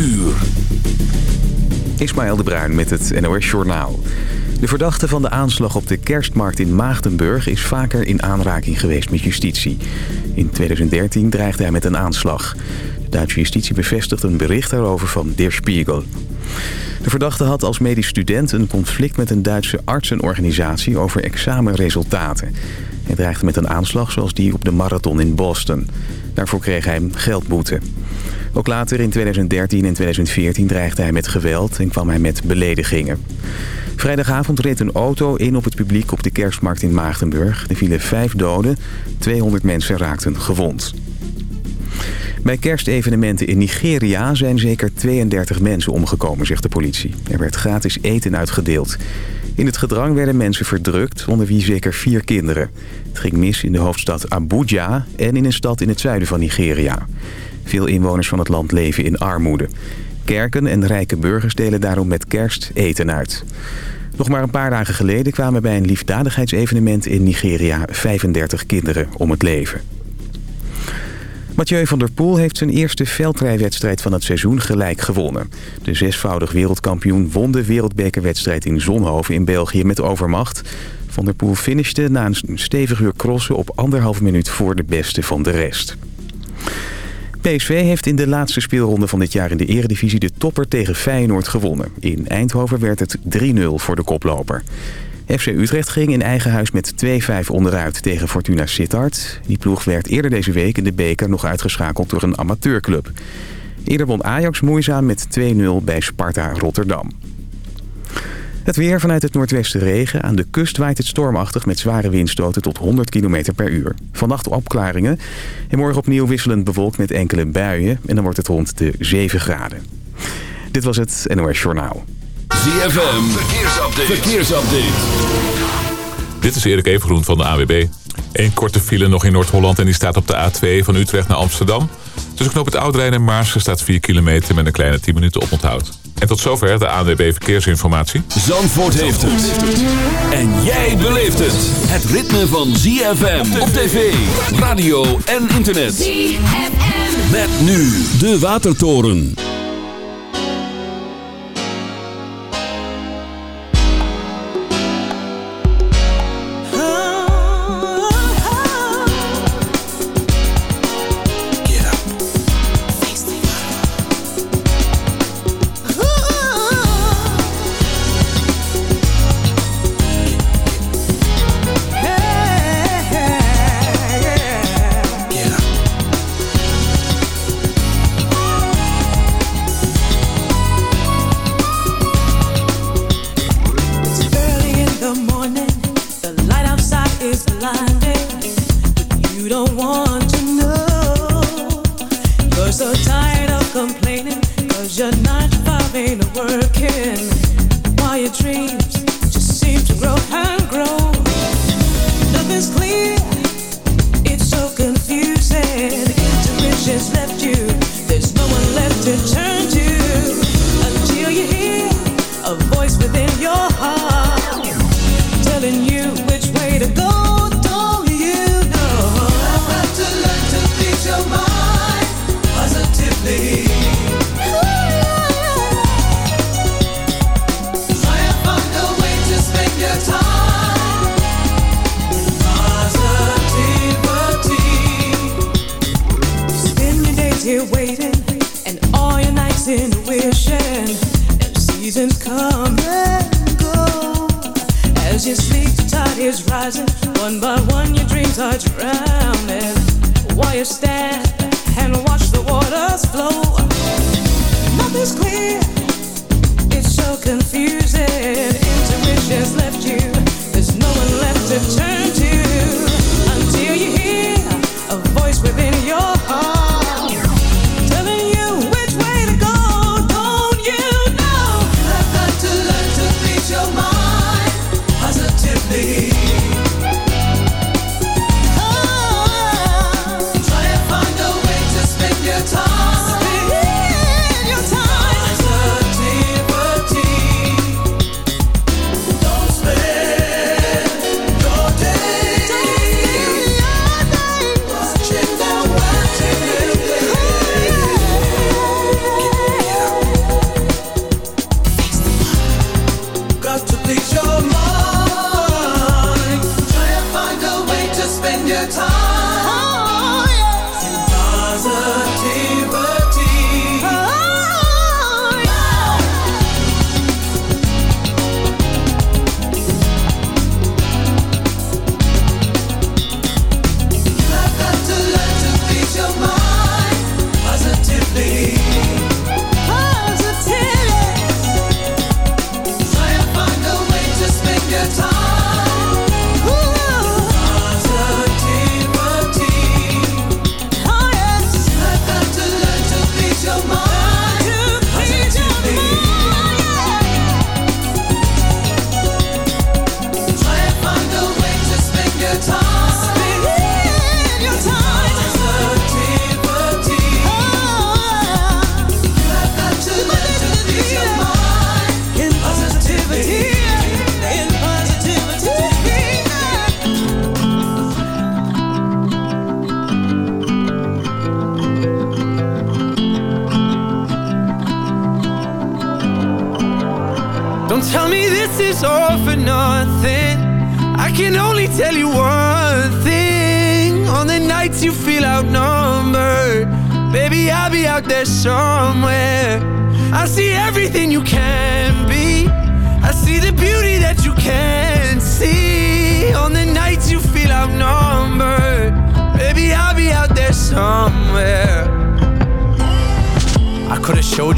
uur. Ismaël de Bruin met het NOS Journaal. De verdachte van de aanslag op de kerstmarkt in Maagdenburg... is vaker in aanraking geweest met justitie. In 2013 dreigde hij met een aanslag. De Duitse justitie bevestigt een bericht daarover van Der Spiegel. De verdachte had als medisch student een conflict met een Duitse artsenorganisatie... over examenresultaten. Hij dreigde met een aanslag zoals die op de marathon in Boston. Daarvoor kreeg hij geldboete. Ook later in 2013 en 2014 dreigde hij met geweld en kwam hij met beledigingen. Vrijdagavond reed een auto in op het publiek op de kerstmarkt in Maagdenburg. Er vielen vijf doden, 200 mensen raakten gewond. Bij kerstevenementen in Nigeria zijn zeker 32 mensen omgekomen, zegt de politie. Er werd gratis eten uitgedeeld. In het gedrang werden mensen verdrukt, onder wie zeker vier kinderen. Het ging mis in de hoofdstad Abuja en in een stad in het zuiden van Nigeria. Veel inwoners van het land leven in armoede. Kerken en rijke burgers delen daarom met kerst eten uit. Nog maar een paar dagen geleden kwamen bij een liefdadigheidsevenement in Nigeria 35 kinderen om het leven. Mathieu van der Poel heeft zijn eerste veldrijwedstrijd van het seizoen gelijk gewonnen. De zesvoudig wereldkampioen won de wereldbekerwedstrijd in Zonhoven in België met overmacht. Van der Poel finishte na een stevig uur crossen op anderhalf minuut voor de beste van de rest. PSV heeft in de laatste speelronde van dit jaar in de eredivisie de topper tegen Feyenoord gewonnen. In Eindhoven werd het 3-0 voor de koploper. FC Utrecht ging in eigen huis met 2-5 onderuit tegen Fortuna Sittard. Die ploeg werd eerder deze week in de beker nog uitgeschakeld door een amateurclub. Eerder won Ajax moeizaam met 2-0 bij Sparta Rotterdam. Het weer vanuit het noordwesten regen. Aan de kust waait het stormachtig met zware windstoten tot 100 km per uur. Vannacht opklaringen. En morgen opnieuw wisselend bewolkt met enkele buien. En dan wordt het rond de 7 graden. Dit was het NOS Journaal. ZFM, verkeersupdate. verkeersupdate. Dit is Erik Evengroen van de AWB. Eén korte file nog in Noord-Holland en die staat op de A2 van Utrecht naar Amsterdam. Tussen knoop het Oudrijn en Maarsen staat 4 kilometer met een kleine 10 minuten oponthoud. En tot zover de ANWB Verkeersinformatie. Zandvoort heeft het. En jij beleeft het. Het ritme van ZFM op tv, radio en internet. ZFM. Met nu de Watertoren. rising. One by one, your dreams are drowning. Why you standing?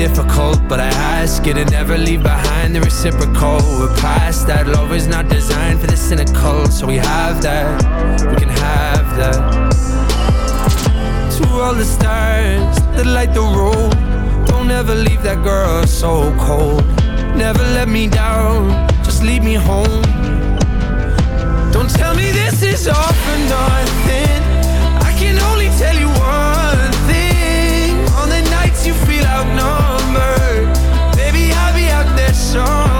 difficult, but I ask you to never leave behind the reciprocal. We're past that. Love is not designed for the cynical, so we have that. We can have that. To all the stars that light the road, don't ever leave that girl so cold. Never let me down, just lead me home. Don't tell me this is all for nothing. I can only tell you one out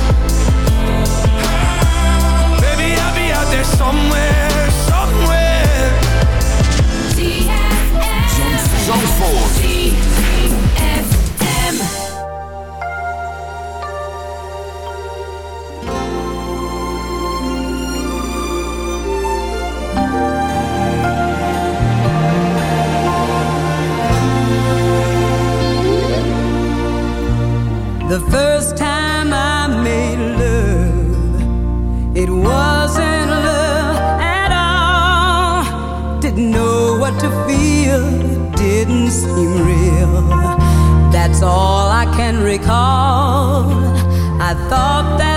somewhere, somewhere Zandvoort. The first seem real. That's all I can recall. I thought that's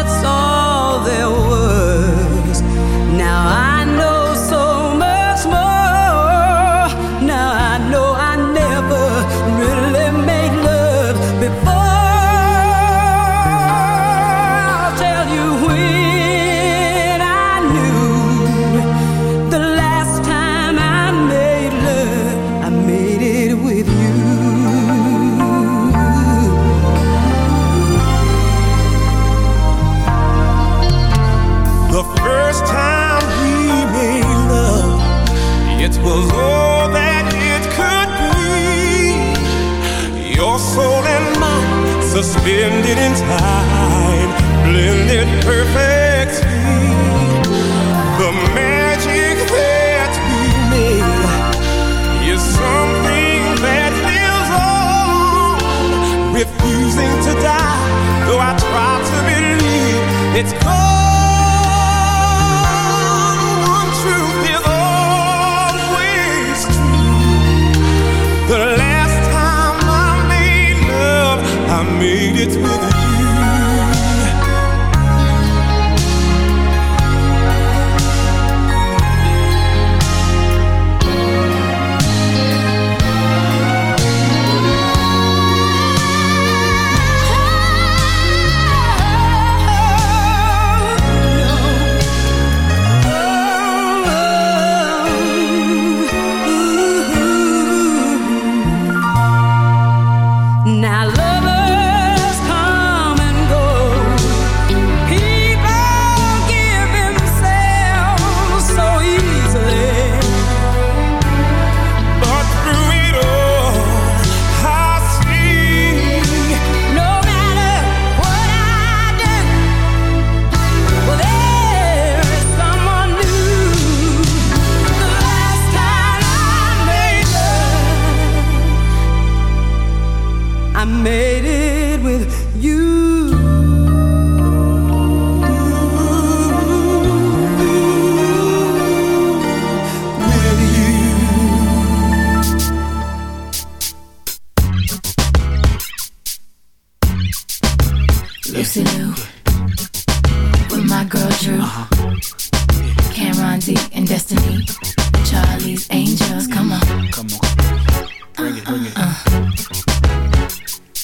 it perfectly. The magic that we made is something that lives on, refusing to die. Though I try to believe it's gone. it's with you.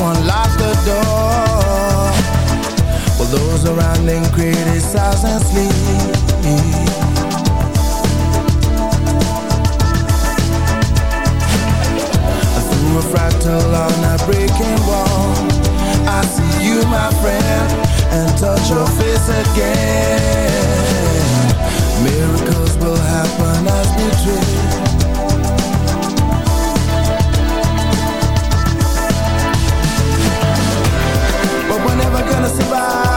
Unlock the door. While those around him criticize and sleep. Through a fractal on a breaking wall, I see you, my friend, and touch your face again. Miracles will happen as we dream. Gonna survive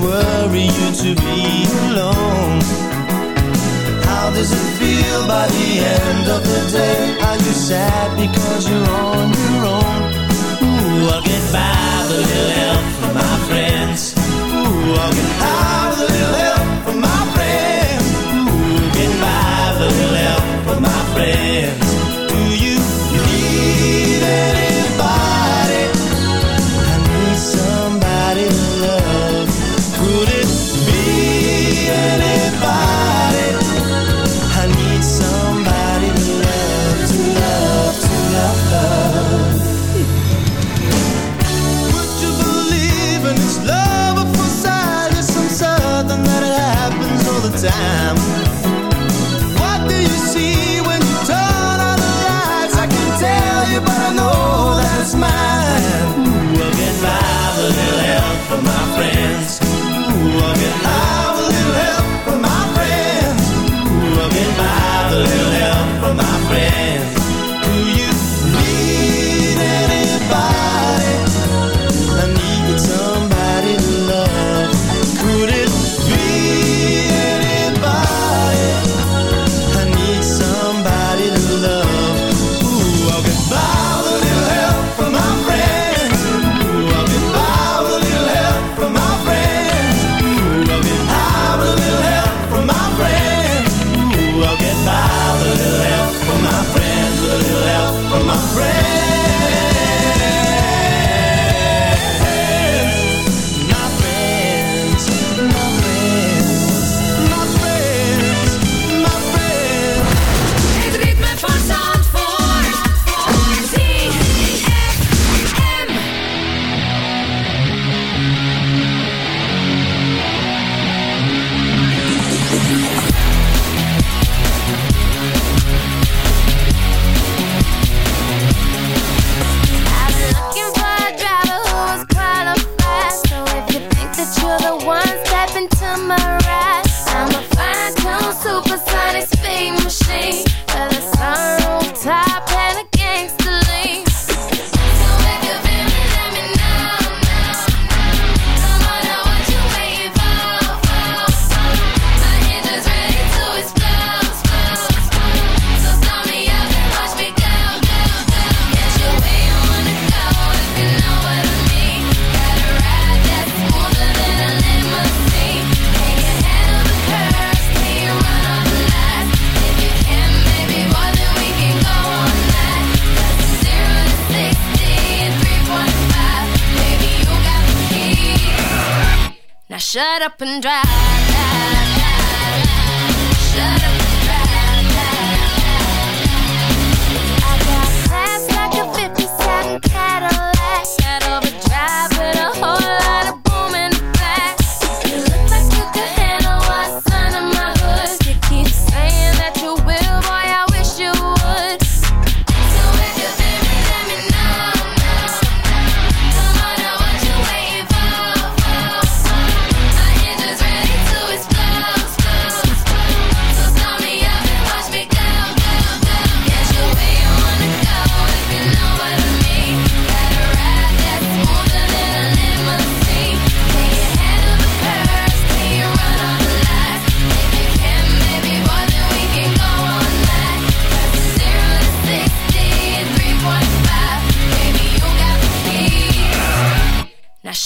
Does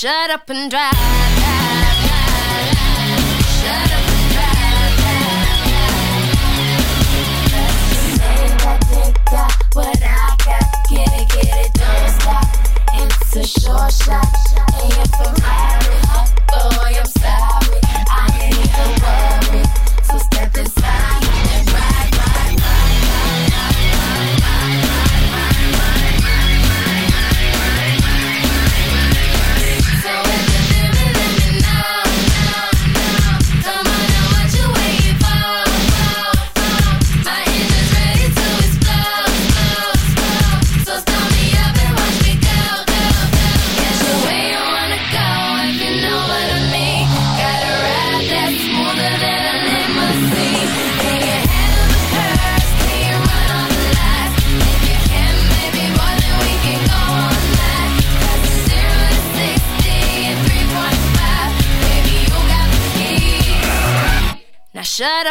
Shut up and drive. Got what I got, get it, get it, don't stop. It's a short shot, and you're from Ireland, boy, I'm sorry.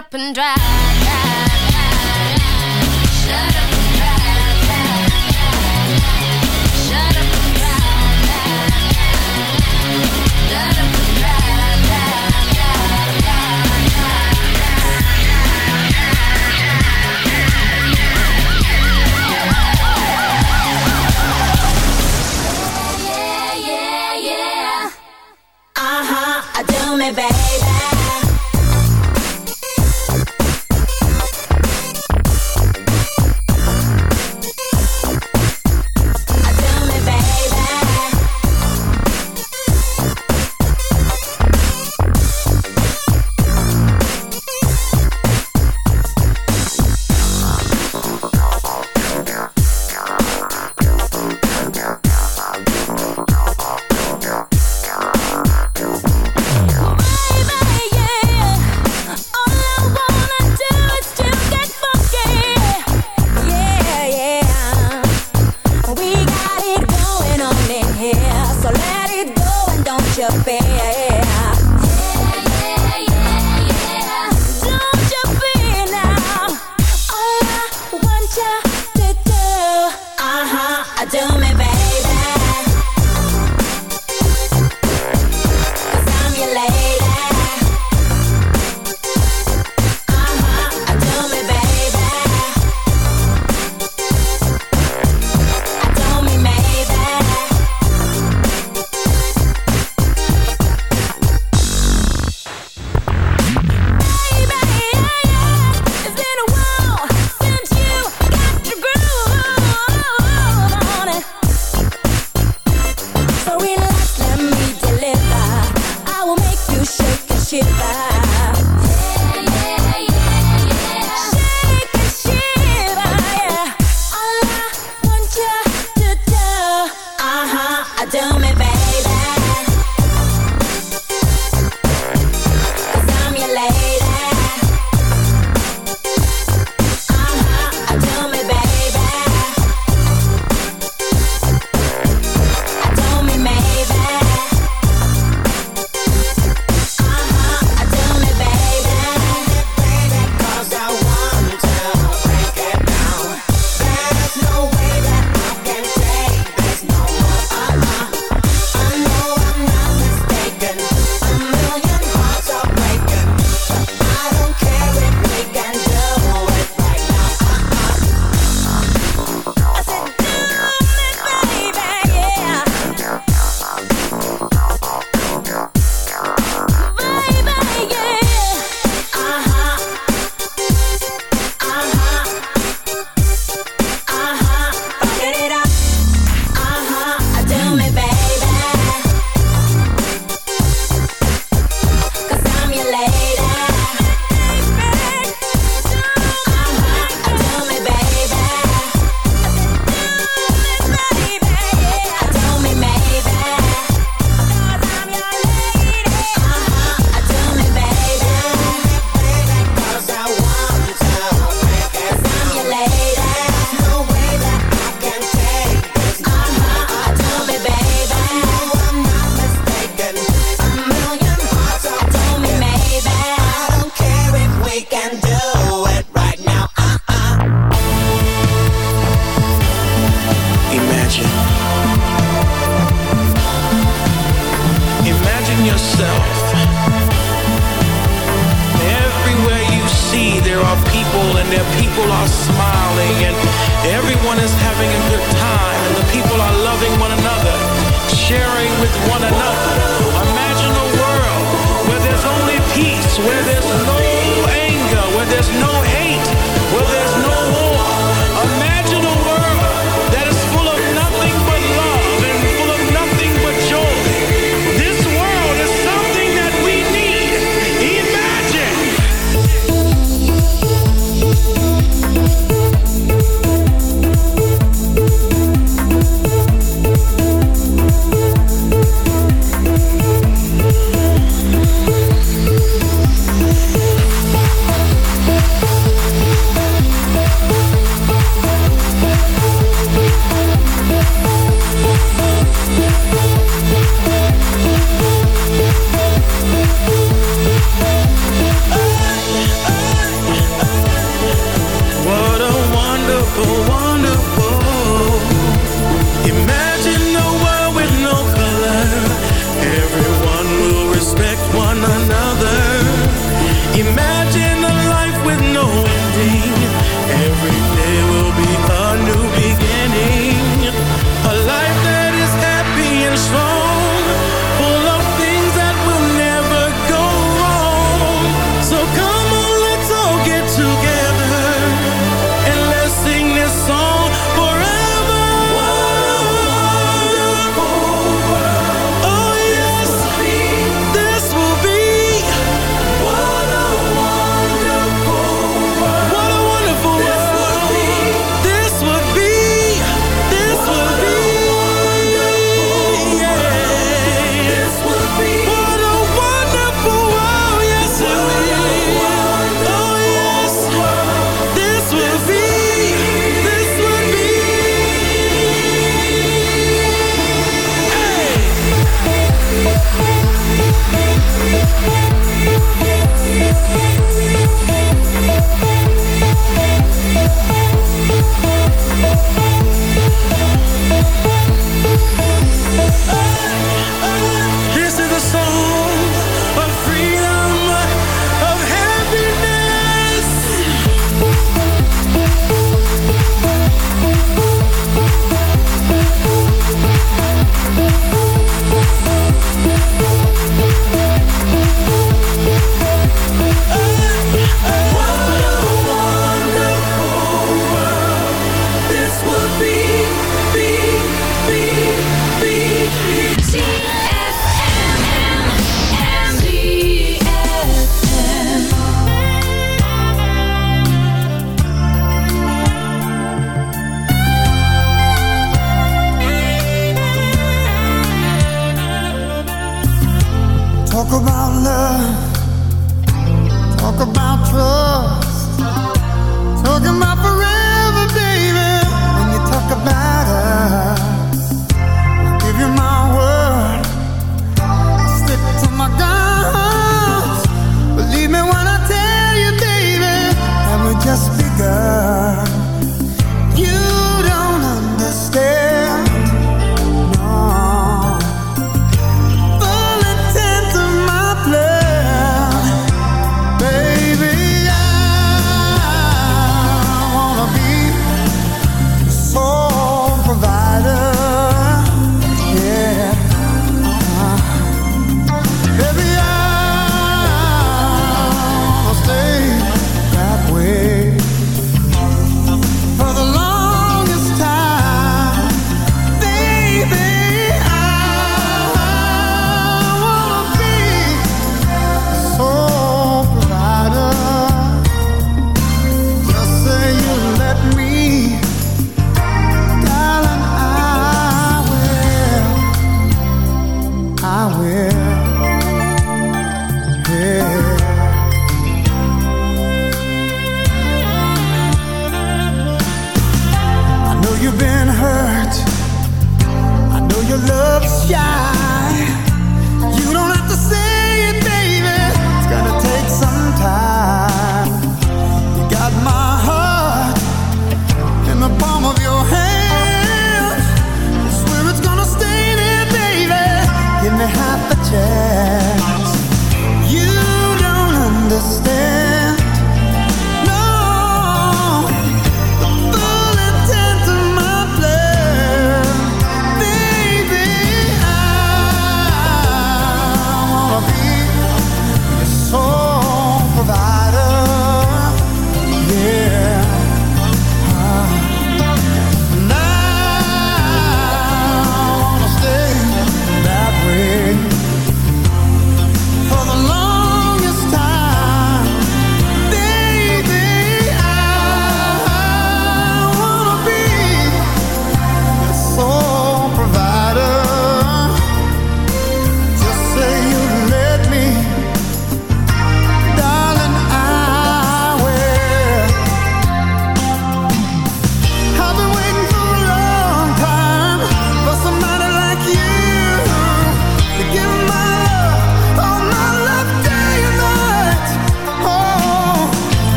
up and drive.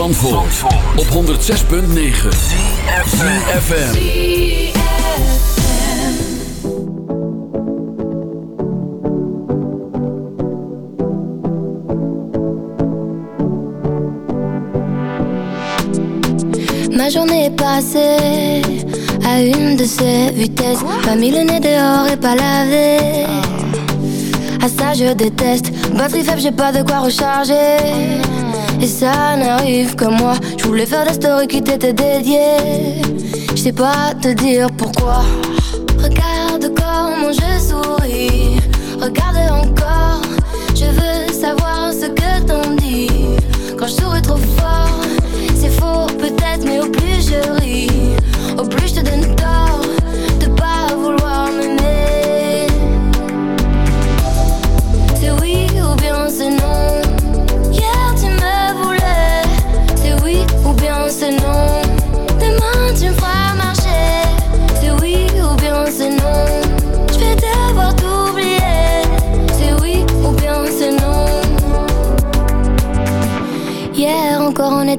Zandvoort, Zandvoort. op 106.9 CFFM Ma journée est passée à une de ces vitesses. Pas mis le nez dehors et pas lavé. À ça je déteste. Batterie faible, j'ai pas de quoi recharger. Et ça n'arrive qu'à moi. Je voulais faire la story qui t'était dédiée Je sais pas te dire pourquoi. Regarde comment je souris. Regarde encore. Je veux savoir ce que t'en dis. Quand je souris trop fort C'est faux peut-être mais au plus je ris.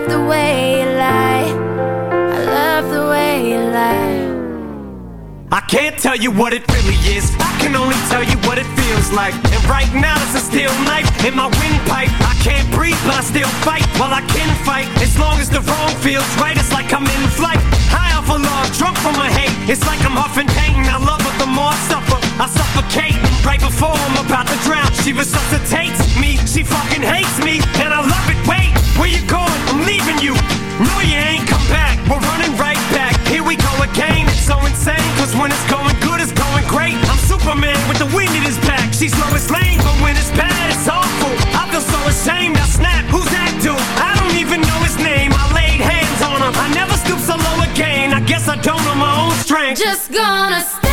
Love the way you lie. I love the way you lie. I can't tell you what it really is. I can only tell you what it feels like. And right now it's a steel knife in my windpipe. I can't breathe, but I still fight. While I can fight, as long as the wrong feels right, it's like I'm in flight. High off a log, drunk from my hate. It's like I'm huffing pain. I love her the more I suffer. I suffocate right before I'm about to drown. She resuscitates me. She fucking hates me, and I love where you going? I'm leaving you. No, you ain't come back. We're running right back. Here we go again. It's so insane. Cause when it's going good, it's going great. I'm Superman with the wind in his back. She's Lois Lane, but when it's bad, it's awful. I feel so ashamed. I snap. Who's that dude? I don't even know his name. I laid hands on him. I never stoop so low again. I guess I don't know my own strength. Just gonna stay.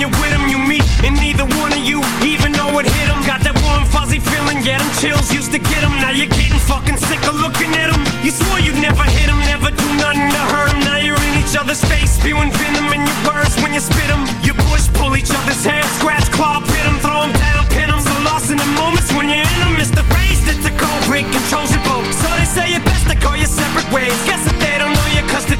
you're with him, you meet, and neither one of you even know it hit him. Got that warm, fuzzy feeling, get him chills, used to get him. Now you're getting fucking sick of looking at him. You swore you'd never hit him, never do nothing to hurt him. Now you're in each other's face, spewing venom in your words when you spit him. You push, pull each other's hair, scratch, claw, pit him, throw him down, pin him. So lost in the moments when you're in him, it's the phrase that's the cold break, controls your boat. So they say it's best to call you separate ways. Guess that they don't know you, cause the